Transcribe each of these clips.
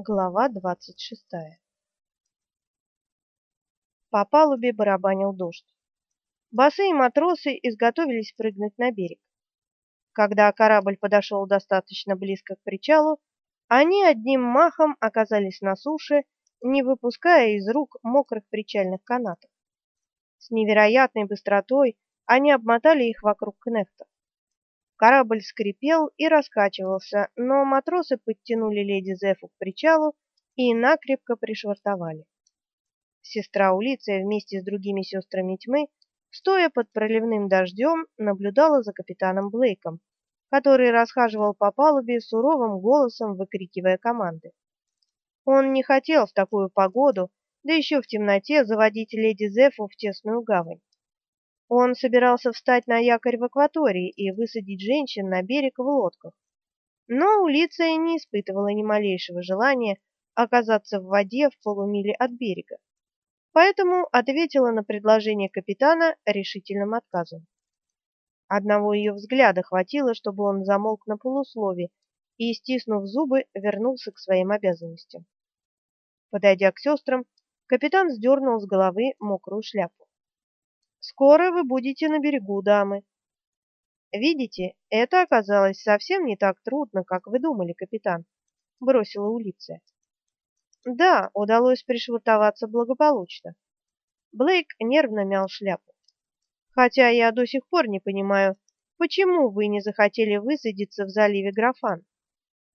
Глава двадцать шестая. По палубе барабанил дождь. Босые матросы изготовились прыгнуть на берег. Когда корабль подошел достаточно близко к причалу, они одним махом оказались на суше, не выпуская из рук мокрых причальных канатов. С невероятной быстротой они обмотали их вокруг кнехтов. Корабль скрипел и раскачивался, но матросы подтянули леди Зефу к причалу и накрепко пришвартовали. Сестра Улиция вместе с другими сестрами тьмы, стоя под проливным дождем, наблюдала за капитаном Блейком, который расхаживал по палубе суровым голосом, выкрикивая команды. Он не хотел в такую погоду, да еще в темноте, заводить леди Зефу в тесную гавань. Он собирался встать на якорь в акватории и высадить женщин на берег в лодках. Но Улиция не испытывала ни малейшего желания оказаться в воде в полумиле от берега. Поэтому ответила на предложение капитана решительным отказом. Одного ее взгляда хватило, чтобы он замолк на полуслове и, стиснув зубы, вернулся к своим обязанностям. Подойдя к сестрам, капитан сдернул с головы мокрую шляпу. Скоро вы будете на берегу, дамы. Видите, это оказалось совсем не так трудно, как вы думали, капитан, бросила Улиция. Да, удалось пришвартоваться благополучно. Блейк нервно мял шляпу. Хотя я до сих пор не понимаю, почему вы не захотели высадиться в заливе Графан.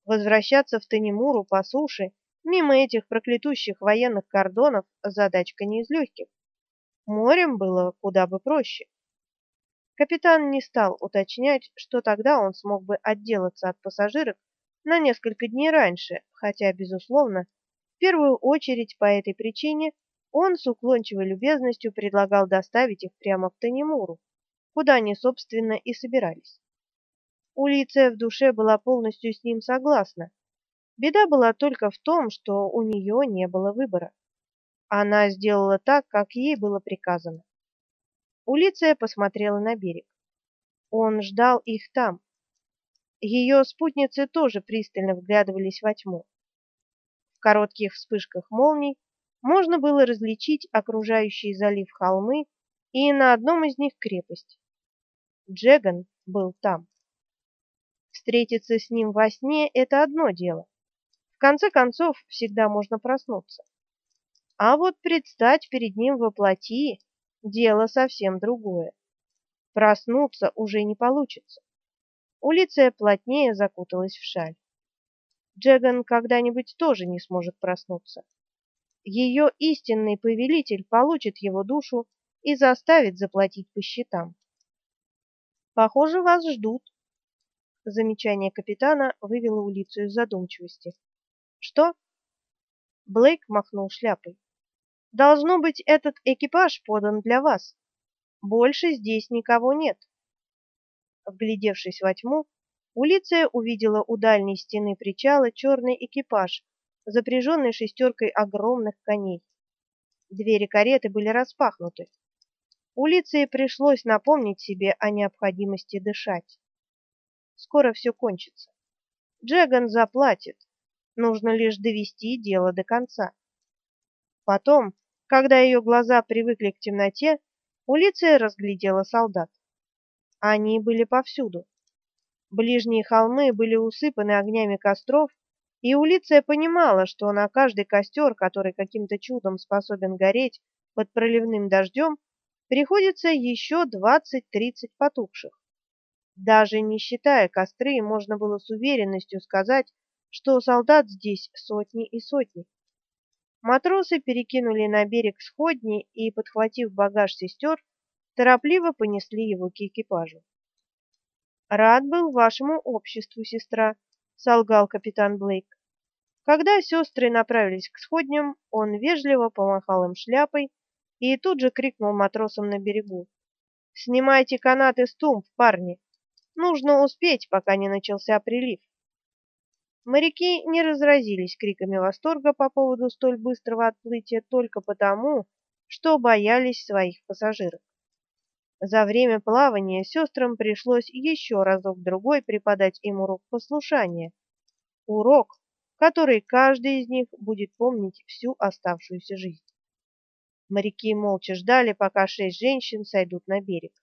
Возвращаться в Танимуру по суше мимо этих проклятущих военных кордонов задачка не из легких. Морем было куда бы проще. Капитан не стал уточнять, что тогда он смог бы отделаться от пассажирок на несколько дней раньше, хотя, безусловно, в первую очередь по этой причине он с уклончивой любезностью предлагал доставить их прямо в Танимуру, куда они, собственно, и собирались. Улиция в душе была полностью с ним согласна. Беда была только в том, что у нее не было выбора. Она сделала так, как ей было приказано. Улиция посмотрела на берег. Он ждал их там. Ее спутницы тоже пристально вглядывались во тьму. В коротких вспышках молний можно было различить окружающий залив холмы и на одном из них крепость. Джеган был там. Встретиться с ним во сне это одно дело. В конце концов, всегда можно проснуться. А вот предстать перед ним во плоти — дело совсем другое. Проснуться уже не получится. Улиция плотнее закуталась в шаль. Джеган когда-нибудь тоже не сможет проснуться. Ее истинный повелитель получит его душу и заставит заплатить по счетам. Похоже, вас ждут. Замечание капитана вывело Улицию из задумчивости. Что? Блейк махнул шляпой. Должно быть, этот экипаж подан для вас. Больше здесь никого нет. Вглядевшись во тьму, Улиция увидела у дальней стены причала черный экипаж, запряженный шестеркой огромных коней. Двери кареты были распахнуты. Улице пришлось напомнить себе о необходимости дышать. Скоро все кончится. Джеган заплатит. Нужно лишь довести дело до конца. Потом когда ее глаза привыкли к темноте, Улиция разглядела солдат. Они были повсюду. Ближние холмы были усыпаны огнями костров, и Улиция понимала, что на каждый костер, который каким-то чудом способен гореть под проливным дождем, приходится еще двадцать-тридцать потухших. Даже не считая костры, можно было с уверенностью сказать, что солдат здесь сотни и сотни. Матросы перекинули на берег сходни и, подхватив багаж сестер, торопливо понесли его к экипажу. Рад был вашему обществу, сестра, солгал капитан Блейк. Когда сестры направились к сходням, он вежливо помахал им шляпой и тут же крикнул матросам на берегу: "Снимайте канаты с тумб, парни. Нужно успеть, пока не начался прилив". Моряки не разразились криками восторга по поводу столь быстрого отплытия только потому, что боялись своих пассажиров. За время плавания сестрам пришлось еще разок другой преподать им урок послушания. Урок, который каждый из них будет помнить всю оставшуюся жизнь. Моряки молча ждали, пока шесть женщин сойдут на берег.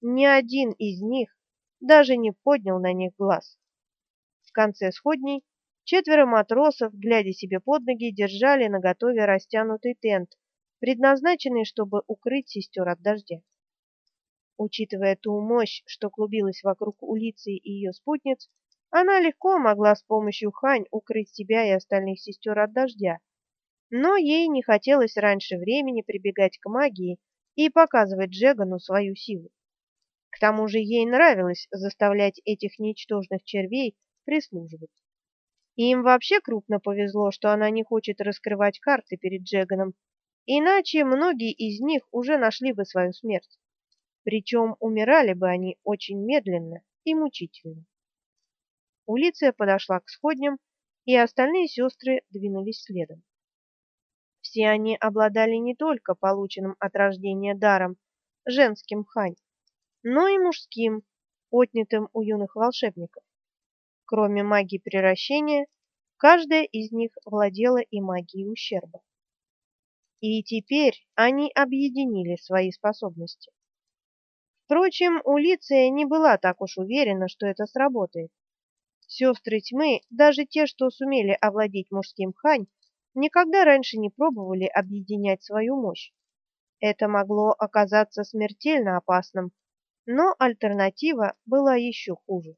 Ни один из них даже не поднял на них глаз. Конце сходней четверо матросов, глядя себе под ноги, держали наготове растянутый тент, предназначенный, чтобы укрыть сестер от дождя. Учитывая ту мощь, что клубилась вокруг улицы и ее спутниц, она легко могла с помощью хань укрыть себя и остальных сестер от дождя. Но ей не хотелось раньше времени прибегать к магии и показывать Джегану свою силу. К тому же ей нравилось заставлять этих ничтожных червей прислуживать. И им вообще крупно повезло, что она не хочет раскрывать карты перед Джеганом, иначе многие из них уже нашли бы свою смерть. Причем умирали бы они очень медленно и мучительно. Улиция подошла к сходням, и остальные сестры двинулись следом. Все они обладали не только полученным от рождения даром, женским хань, но и мужским, отнятым у юных волшебников. Кроме магии превращения, каждая из них владела и магией ущерба. И теперь они объединили свои способности. Впрочем, Улиция не была так уж уверена, что это сработает. Сестры тьмы, даже те, что сумели овладеть мужским хань, никогда раньше не пробовали объединять свою мощь. Это могло оказаться смертельно опасным, но альтернатива была еще хуже.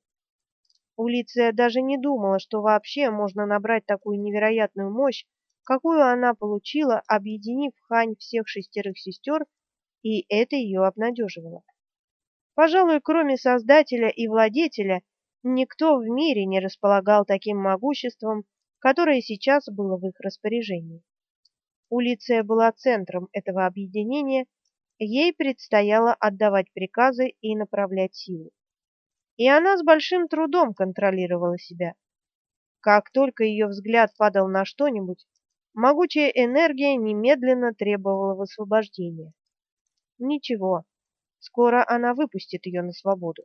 Улиция даже не думала, что вообще можно набрать такую невероятную мощь, какую она получила, объединив хань всех шестерых сестер, и это ее обнадеживало. Пожалуй, кроме Создателя и Владетеля, никто в мире не располагал таким могуществом, которое сейчас было в их распоряжении. Улиция была центром этого объединения Ей предстояло отдавать приказы и направлять силу. И она с большим трудом контролировала себя. Как только ее взгляд падал на что-нибудь, могучая энергия немедленно требовала высвобождения. Ничего, скоро она выпустит ее на свободу.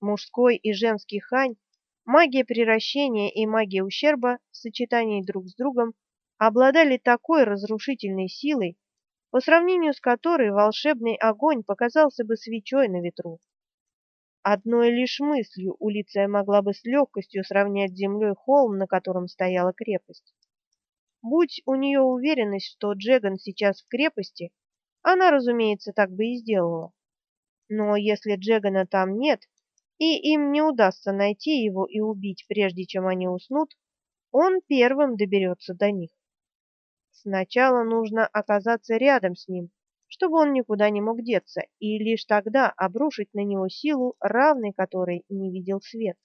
Мужской и женский хань, магия приращения и магия ущерба в сочетании друг с другом обладали такой разрушительной силой, по сравнению с которой волшебный огонь показался бы свечой на ветру. Одной лишь мыслью Улиция могла бы с легкостью сравнять с землей холм, на котором стояла крепость. Будь у нее уверенность, что Джеган сейчас в крепости, она, разумеется, так бы и сделала. Но если Джегана там нет, и им не удастся найти его и убить, прежде чем они уснут, он первым доберется до них. Сначала нужно оказаться рядом с ним, чтобы он никуда не мог деться, и лишь тогда обрушить на него силу, равной которой не видел свет.